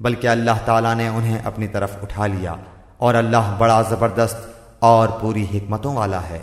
بلکہ اللہ تعالیٰ نے انہیں اپنی طرف اٹھا لیا اور اللہ بڑا زبردست اور پوری حکمتوں والا ہے۔